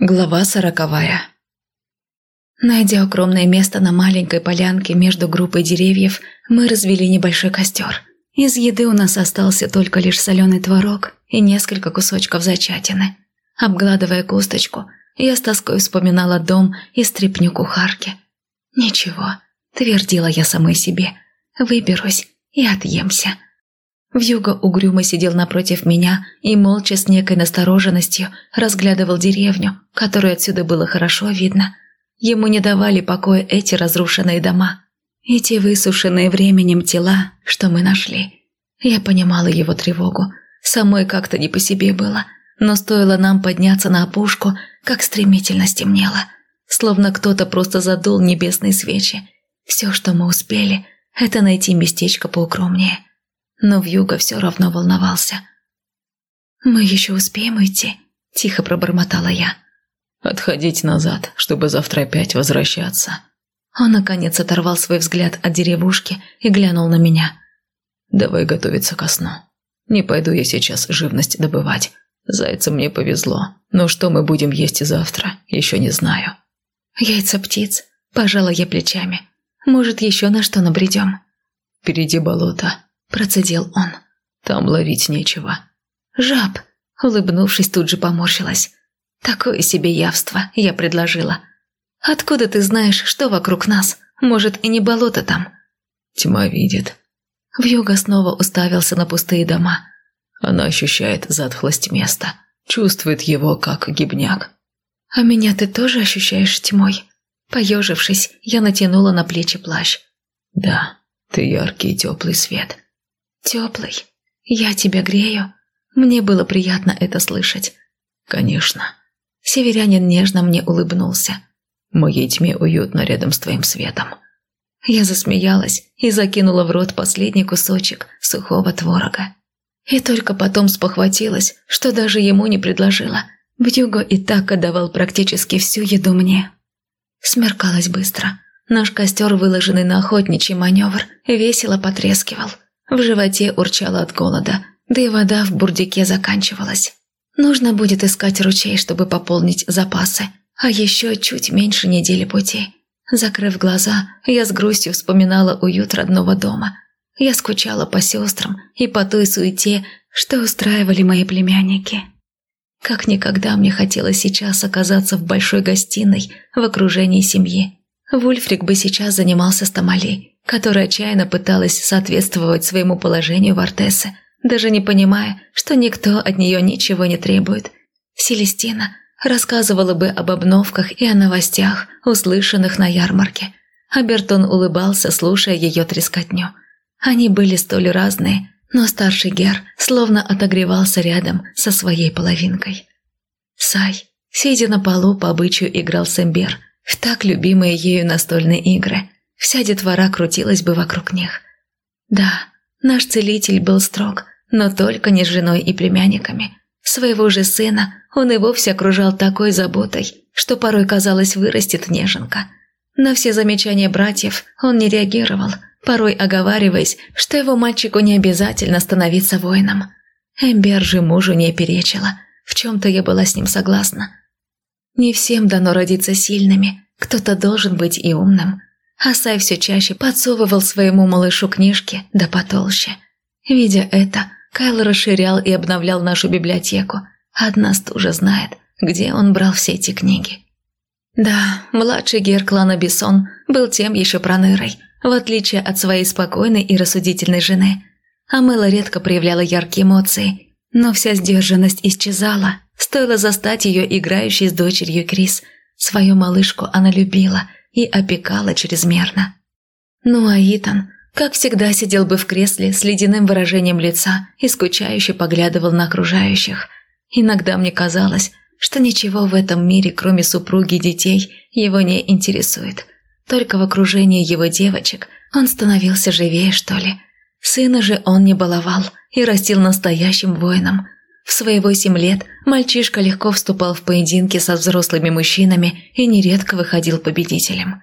Глава сороковая Найдя укромное место на маленькой полянке между группой деревьев, мы развели небольшой костер. Из еды у нас остался только лишь соленый творог и несколько кусочков зачатины. Обгладывая косточку, я с тоской вспоминала дом и стряпню кухарки. «Ничего», – твердила я самой себе, – «выберусь и отъемся». Вьюга угрюмо сидел напротив меня и молча с некой настороженностью разглядывал деревню, которую отсюда было хорошо видно. Ему не давали покоя эти разрушенные дома и те высушенные временем тела, что мы нашли. Я понимала его тревогу, самой как-то не по себе было, но стоило нам подняться на опушку, как стремительно стемнело, словно кто-то просто задул небесные свечи. Все, что мы успели, это найти местечко поукромнее – но Вьюга все равно волновался. «Мы еще успеем уйти?» – тихо пробормотала я. «Отходить назад, чтобы завтра опять возвращаться». Он, наконец, оторвал свой взгляд от деревушки и глянул на меня. «Давай готовиться ко сну. Не пойду я сейчас живность добывать. Зайцам мне повезло, но что мы будем есть завтра, еще не знаю». «Яйца птиц», – пожала я плечами. «Может, еще на что набредем?» «Впереди болото, процедил он. «Там ловить нечего». «Жаб», улыбнувшись, тут же поморщилась. «Такое себе явство я предложила. Откуда ты знаешь, что вокруг нас? Может, и не болото там?» «Тьма видит». Вьюга снова уставился на пустые дома. Она ощущает затхлость места, чувствует его, как гибняк. «А меня ты тоже ощущаешь тьмой?» Поежившись, я натянула на плечи плащ. «Да, ты яркий и теплый свет. «Теплый. Я тебя грею». Мне было приятно это слышать. «Конечно». Северянин нежно мне улыбнулся. «Моей тьме уютно рядом с твоим светом». Я засмеялась и закинула в рот последний кусочек сухого творога. И только потом спохватилась, что даже ему не предложила. Бьюго и так отдавал практически всю еду мне. Смеркалось быстро. Наш костер, выложенный на охотничий маневр, весело потрескивал – в животе урчало от голода, да и вода в бурдике заканчивалась. Нужно будет искать ручей, чтобы пополнить запасы, а еще чуть меньше недели пути. Закрыв глаза, я с грустью вспоминала уют родного дома. Я скучала по сестрам и по той суете, что устраивали мои племянники. Как никогда мне хотелось сейчас оказаться в большой гостиной в окружении семьи. Вульфрик бы сейчас занимался стомалей, которая отчаянно пыталась соответствовать своему положению в Артесе, даже не понимая, что никто от нее ничего не требует. Селестина рассказывала бы об обновках и о новостях, услышанных на ярмарке. А Бертон улыбался, слушая ее трескотню. Они были столь разные, но старший Гер словно отогревался рядом со своей половинкой. Сай, сидя на полу, по обычаю играл Сэмбер в так любимые ею настольные игры – Вся детвора крутилась бы вокруг них. Да, наш целитель был строг, но только не с женой и племянниками. Своего же сына он и вовсе окружал такой заботой, что порой казалось вырастет неженка. На все замечания братьев он не реагировал, порой оговариваясь, что его мальчику не обязательно становиться воином. Эмбер же мужу не перечила, в чем-то я была с ним согласна. Не всем дано родиться сильными, кто-то должен быть и умным – Асай все чаще подсовывал своему малышу книжки, да потолще. Видя это, Кайл расширял и обновлял нашу библиотеку. Одна стужа знает, где он брал все эти книги. Да, младший гер клана Бессон был тем еще пронырой, в отличие от своей спокойной и рассудительной жены. Амела редко проявляла яркие эмоции, но вся сдержанность исчезала, стоило застать ее играющей с дочерью Крис. Свою малышку она любила – и опекала чрезмерно. Ну а Итан, как всегда, сидел бы в кресле с ледяным выражением лица и скучающе поглядывал на окружающих. Иногда мне казалось, что ничего в этом мире, кроме супруги и детей, его не интересует. Только в окружении его девочек он становился живее, что ли. Сына же он не баловал и растил настоящим воином. В свои восемь лет мальчишка легко вступал в поединки со взрослыми мужчинами и нередко выходил победителем.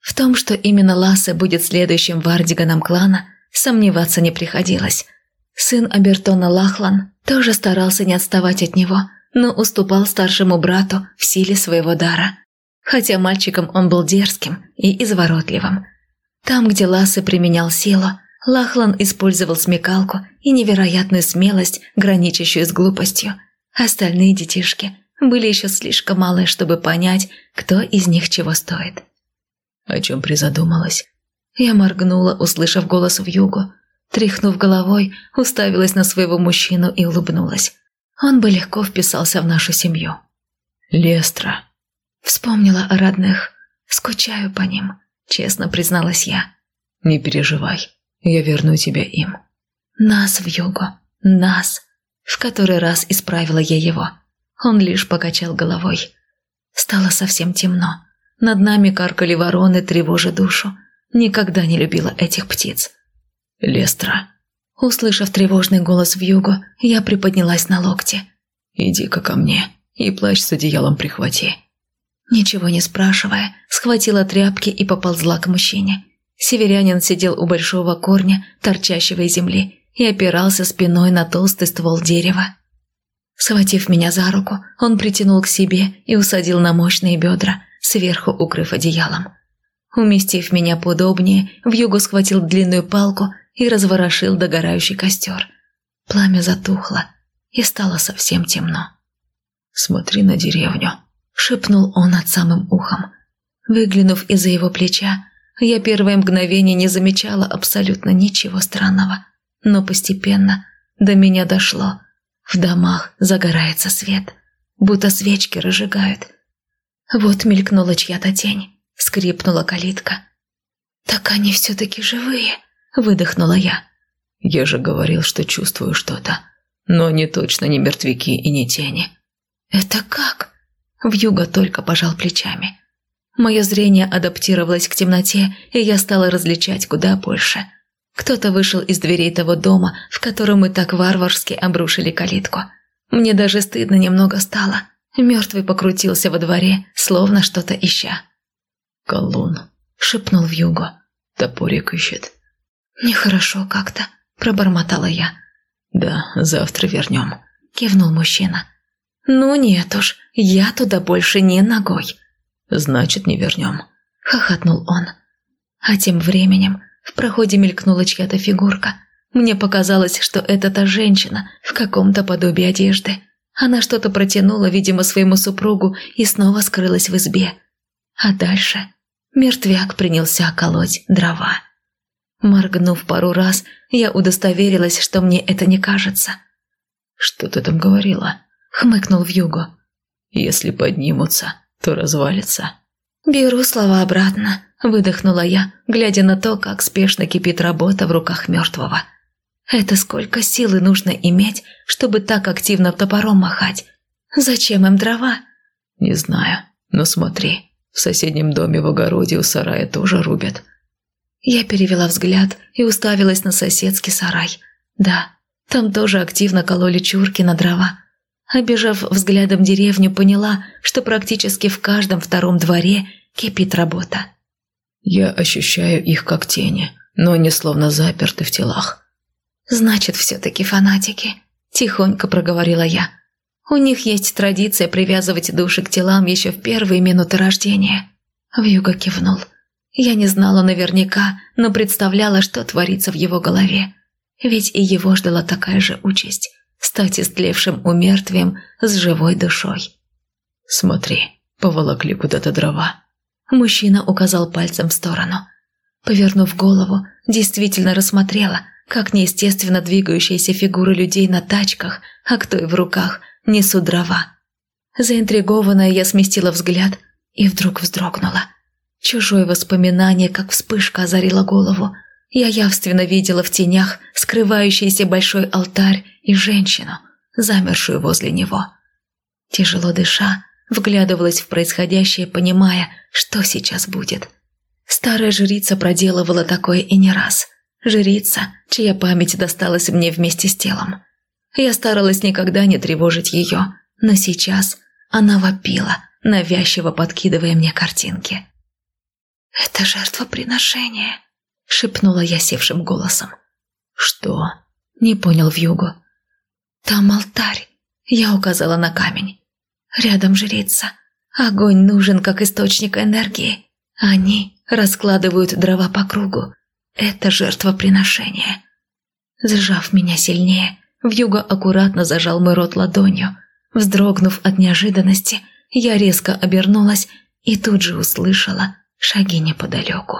В том, что именно Лассе будет следующим вардиганом клана, сомневаться не приходилось. Сын Абертона Лахлан тоже старался не отставать от него, но уступал старшему брату в силе своего дара. Хотя мальчиком он был дерзким и изворотливым. Там, где Лассе применял силу, Лахлан использовал смекалку и невероятную смелость, граничащую с глупостью. Остальные детишки были еще слишком малы, чтобы понять, кто из них чего стоит. О чем призадумалась? Я моргнула, услышав голос в югу. Тряхнув головой, уставилась на своего мужчину и улыбнулась. Он бы легко вписался в нашу семью. «Лестра». Вспомнила о родных. Скучаю по ним, честно призналась я. «Не переживай, я верну тебя им». «Нас в югу, нас!» В который раз исправила я его. Он лишь покачал головой. Стало совсем темно. Над нами каркали вороны, тревожа душу. Никогда не любила этих птиц. «Лестра». Услышав тревожный голос в югу, я приподнялась на локте. «Иди-ка ко мне и плащ с одеялом прихвати». Ничего не спрашивая, схватила тряпки и поползла к мужчине. Северянин сидел у большого корня, торчащего из земли, и опирался спиной на толстый ствол дерева. Схватив меня за руку, он притянул к себе и усадил на мощные бедра, сверху укрыв одеялом. Уместив меня поудобнее, вьюгу схватил длинную палку и разворошил догорающий костер. Пламя затухло, и стало совсем темно. «Смотри на деревню», — шепнул он над самым ухом. Выглянув из-за его плеча, я первое мгновение не замечала абсолютно ничего странного. Но постепенно до меня дошло. В домах загорается свет, будто свечки разжигают. Вот мелькнула чья-то тень, скрипнула калитка. «Так они все-таки живые», — выдохнула я. «Я же говорил, что чувствую что-то. Но они точно не мертвяки и не тени». «Это как?» Вьюга только пожал плечами. Мое зрение адаптировалось к темноте, и я стала различать куда больше. Кто-то вышел из дверей того дома, в котором мы так варварски обрушили калитку. Мне даже стыдно немного стало. Мертвый покрутился во дворе, словно что-то ища. «Колун», — шепнул Вьюго. «Топорик ищет». «Нехорошо как-то», — пробормотала я. «Да, завтра вернем», — кивнул мужчина. «Ну нет уж, я туда больше не ногой». «Значит, не вернем», — хохотнул он. А тем временем в проходе мелькнула чья-то фигурка. Мне показалось, что это та женщина в каком-то подобии одежды. Она что-то протянула, видимо, своему супругу и снова скрылась в избе. А дальше мертвяк принялся колоть дрова. Моргнув пару раз, я удостоверилась, что мне это не кажется. «Что ты там говорила?» хмыкнул в югу. «Если поднимутся, то развалится». «Беру слова обратно», – выдохнула я, глядя на то, как спешно кипит работа в руках мертвого. «Это сколько силы нужно иметь, чтобы так активно топором махать? Зачем им дрова?» «Не знаю, но смотри, в соседнем доме в огороде у сарая тоже рубят». Я перевела взгляд и уставилась на соседский сарай. Да, там тоже активно кололи чурки на дрова, Обежав взглядом деревню, поняла, что практически в каждом втором дворе кипит работа. Я ощущаю их как тени, но они словно заперты в телах. «Значит, все-таки фанатики», – тихонько проговорила я. «У них есть традиция привязывать души к телам еще в первые минуты рождения». Вьюга кивнул. Я не знала наверняка, но представляла, что творится в его голове. Ведь и его ждала такая же участь стать истлевшим умертвием с живой душой. «Смотри, поволокли куда-то дрова». Мужчина указал пальцем в сторону. Повернув голову, действительно рассмотрела, как неестественно двигающиеся фигуры людей на тачках, а кто и в руках, несут дрова. Заинтригованная я сместила взгляд и вдруг вздрогнула. Чужое воспоминание, как вспышка, озарило голову. Я явственно видела в тенях скрывающийся большой алтарь и женщину, замершую возле него. Тяжело дыша, вглядывалась в происходящее, понимая, что сейчас будет. Старая жрица проделывала такое и не раз. Жрица, чья память досталась мне вместе с телом. Я старалась никогда не тревожить ее, но сейчас она вопила, навязчиво подкидывая мне картинки. «Это жертвоприношение», — шепнула я севшим голосом. «Что?» — не понял Вьюгу. «Там алтарь. Я указала на камень. Рядом жрица. Огонь нужен как источник энергии. Они раскладывают дрова по кругу. Это жертвоприношение. Сжав меня сильнее, Вьюга аккуратно зажал мой рот ладонью. Вздрогнув от неожиданности, я резко обернулась и тут же услышала шаги неподалеку.